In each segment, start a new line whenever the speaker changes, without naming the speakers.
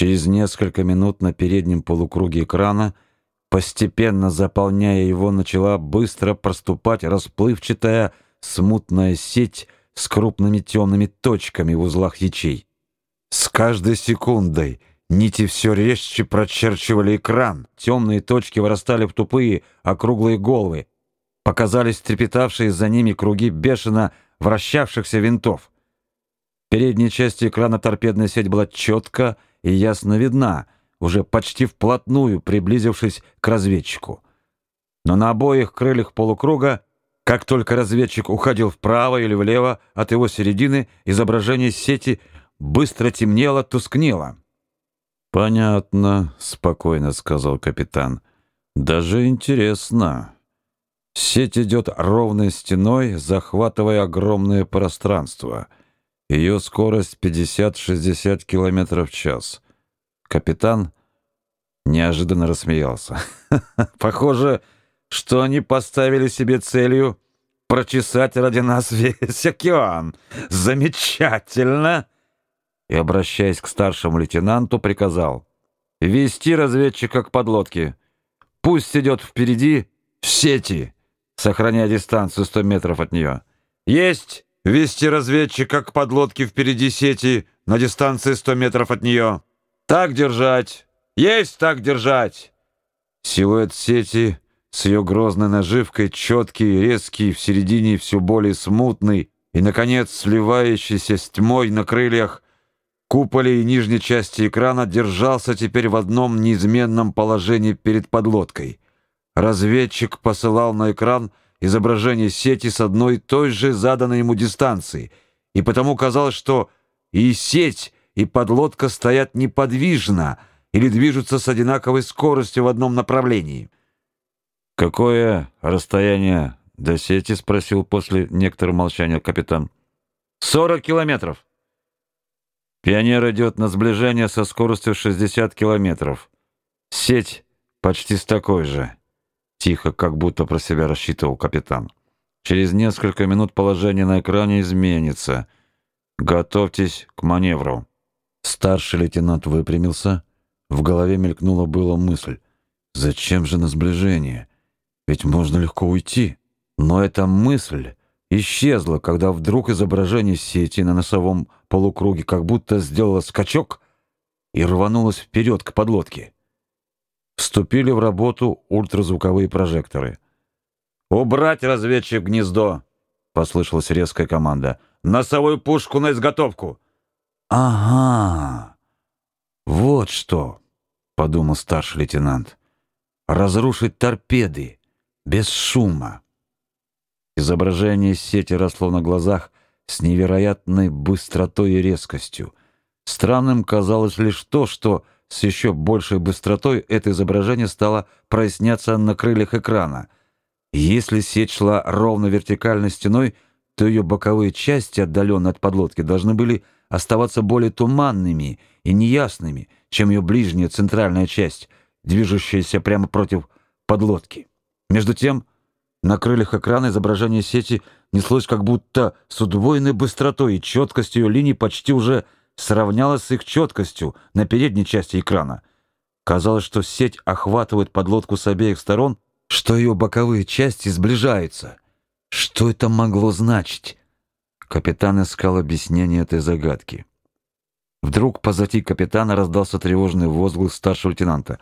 Через несколько минут на переднем полукруге экрана, постепенно заполняя его, начала быстро проступать расплывчатая смутная сеть с крупными темными точками в узлах ячей. С каждой секундой нити все резче прочерчивали экран, темные точки вырастали в тупые округлые головы, показались трепетавшие за ними круги бешено вращавшихся винтов. В передней части экрана торпедная сеть была четко и ясно видна, уже почти вплотную приблизившись к разведчику. Но на обоих крыльях полукруга, как только разведчик уходил вправо или влево от его середины, изображение сети быстро темнело, тускнело. «Понятно», — спокойно сказал капитан. «Даже интересно». Сеть идет ровной стеной, захватывая огромное пространство. Ее скорость 50-60 км в час. Капитан неожиданно рассмеялся. Похоже, что они поставили себе целью прочесать ради нас весь океан. Замечательно! И, обращаясь к старшему лейтенанту, приказал вести разведчика к подлодке. Пусть идет впереди в сети сохраняя дистанцию 100 метров от нее. «Есть! Вести разведчика к подлодке впереди сети на дистанции 100 метров от нее. Так держать! Есть так держать!» Силуэт сети с ее грозной наживкой, четкий, резкий, в середине все более смутный и, наконец, сливающийся с тьмой на крыльях, куполе и нижней части экрана держался теперь в одном неизменном положении перед подлодкой — Разведчик посылал на экран изображение сети с одной и той же заданной ему дистанции, и потому казалось, что и сеть, и подлодка стоят неподвижно или движутся с одинаковой скоростью в одном направлении. «Какое расстояние до сети?» — спросил после некоторого молчания капитан. «Сорок километров». Пионер идет на сближение со скоростью 60 километров. Сеть почти с такой же. Тихо, как будто про себя рассчитывал капитан. Через несколько минут положение на экране изменится. Готовьтесь к маневру. Старший лейтенант выпрямился. В голове мелькнула была мысль. Зачем же на сближение? Ведь можно легко уйти. Но эта мысль исчезла, когда вдруг изображение сети на носовом полукруге как будто сделало скачок и рванулось вперед к подлодке. Вступили в работу ультразвуковые прожекторы. «Убрать разведчик гнездо!» — послышалась резкая команда. «Носовую пушку на изготовку!» «Ага! Вот что!» — подумал старший лейтенант. «Разрушить торпеды, без шума!» Изображение сети росло на глазах с невероятной быстротой и резкостью. Странным казалось лишь то, что с еще большей быстротой это изображение стало проясняться на крыльях экрана. Если сеть шла ровно вертикальной стеной, то ее боковые части, отдаленно от подлодки, должны были оставаться более туманными и неясными, чем ее ближняя центральная часть, движущаяся прямо против подлодки. Между тем, на крыльях экрана изображение сети неслось как будто с удвоенной быстротой, и четкость ее линий почти уже сравнялась с их четкостью на передней части экрана. Казалось, что сеть охватывает подлодку с обеих сторон, что ее боковые части сближаются. Что это могло значить? Капитан искал объяснение этой загадки. Вдруг позади капитана раздался тревожный возглас старшего лейтенанта.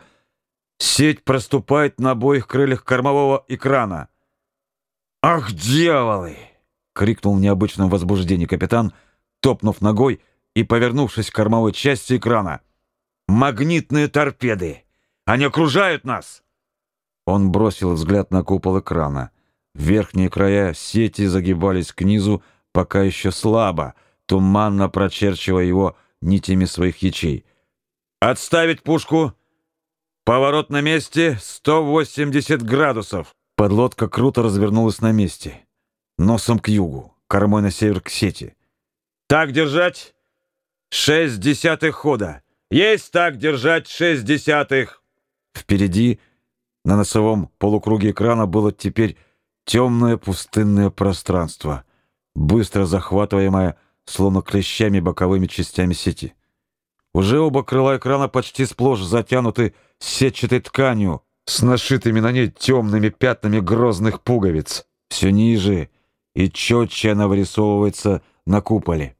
«Сеть проступает на обоих крыльях кормового экрана!» «Ах, дьяволы!» — крикнул в необычном возбуждении капитан, топнув ногой и повернувшись к кормовой части экрана. «Магнитные торпеды! Они окружают нас!» Он бросил взгляд на купол экрана. Верхние края сети загибались к низу, пока еще слабо, туманно прочерчивая его нитями своих ячей. «Отставить пушку! Поворот на месте 180 градусов!» Подлодка круто развернулась на месте. Носом к югу, кормой на север к сети. «Так держать! Шесть десятых хода. Есть так держать шесть десятых. Впереди, на носовом полукруге экрана, было теперь темное пустынное пространство, быстро захватываемое, словно клещами боковыми частями сети. Уже оба крыла экрана почти сплошь затянуты сетчатой тканью с нашитыми на ней темными пятнами грозных пуговиц. Все ниже и четче она вырисовывается на куполе.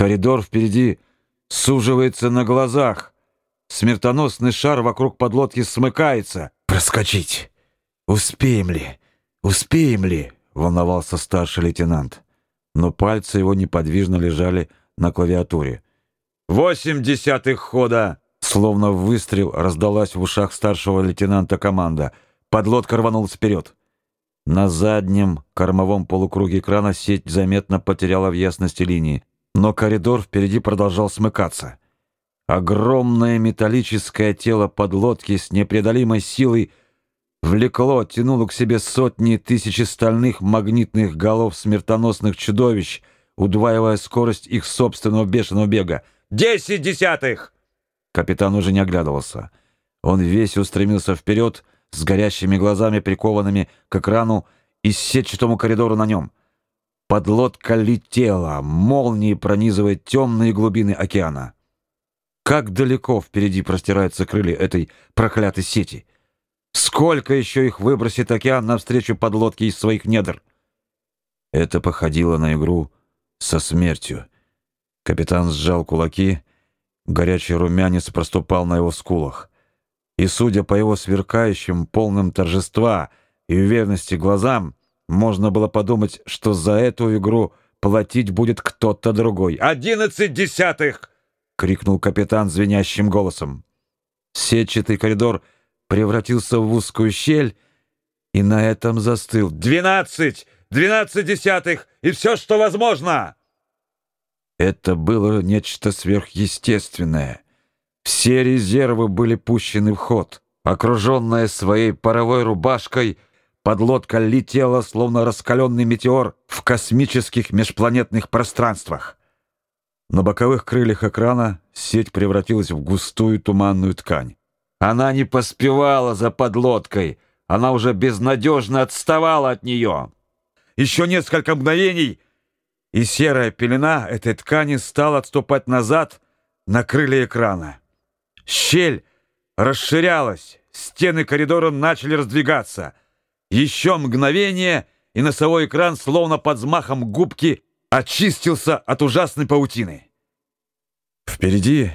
Коридор впереди суживается на глазах. Смертоносный шар вокруг подлодки смыкается. «Проскочить! Успеем ли? Успеем ли?» — волновался старший лейтенант. Но пальцы его неподвижно лежали на клавиатуре. «Восемь десятых хода!» Словно выстрел раздалась в ушах старшего лейтенанта команда. Подлодка рванулась вперед. На заднем кормовом полукруге экрана сеть заметно потеряла в ясности линии, но коридор впереди продолжал смыкаться. Огромное металлическое тело подлодки с непреодолимой силой влекло, тянуло к себе сотни тысячи стальных магнитных голов смертоносных чудовищ, удваивая скорость их собственного бешеного бега. «Десять десятых!» Капитан уже не оглядывался. Он весь устремился вперед, с горящими глазами, прикованными к экрану и сетчатому коридору на нем. Подлодка летела, молнией пронизывая темные глубины океана. Как далеко впереди простираются крылья этой проклятой сети? Сколько еще их выбросит океан навстречу подлодке из своих недр? Это походило на игру со смертью. Капитан сжал кулаки, горячий румянец проступал на его скулах и, судя по его сверкающим, полным торжества и уверенности глазам, можно было подумать, что за эту игру платить будет кто-то другой. «Одиннадцать десятых!» — крикнул капитан звенящим голосом. Сетчатый коридор превратился в узкую щель и на этом застыл. «Двенадцать! Двенадцать десятых! И все, что возможно!» Это было нечто сверхъестественное — все резервы были пущены в ход. Окруженная своей паровой рубашкой, подлодка летела, словно раскаленный метеор, в космических межпланетных пространствах. На боковых крыльях экрана сеть превратилась в густую туманную ткань. Она не поспевала за подлодкой, она уже безнадежно отставала от нее. Еще несколько мгновений, и серая пелена этой ткани стала отступать назад на крылья экрана. Щель расширялась, стены коридора начали раздвигаться. Еще мгновение, и носовой экран, словно под взмахом губки, очистился от ужасной паутины. Впереди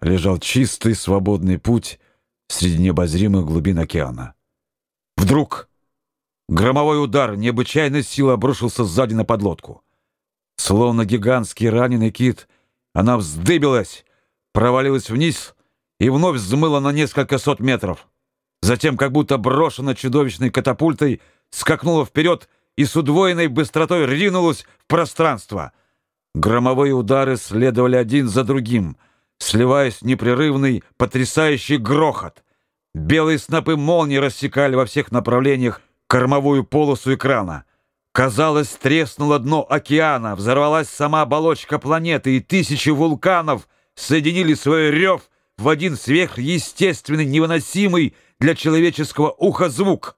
лежал чистый свободный путь среди необозримых глубин океана. Вдруг громовой удар необычайной силы обрушился сзади на подлодку. Словно гигантский раненый кит, она вздыбилась, провалилась вниз и вновь взмыла на несколько сот метров. Затем, как будто брошена чудовищной катапультой, скакнула вперед и с удвоенной быстротой ринулась в пространство. Громовые удары следовали один за другим, сливаясь в непрерывный, потрясающий грохот. Белые снопы молний рассекали во всех направлениях кормовую полосу экрана. Казалось, треснуло дно океана, взорвалась сама оболочка планеты, и тысячи вулканов соединили свой рев — в один сверхъестественный, невыносимый для человеческого уха звук.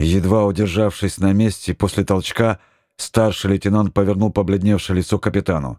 Едва удержавшись на месте после толчка, старший лейтенант повернул побледневшее лицо капитану.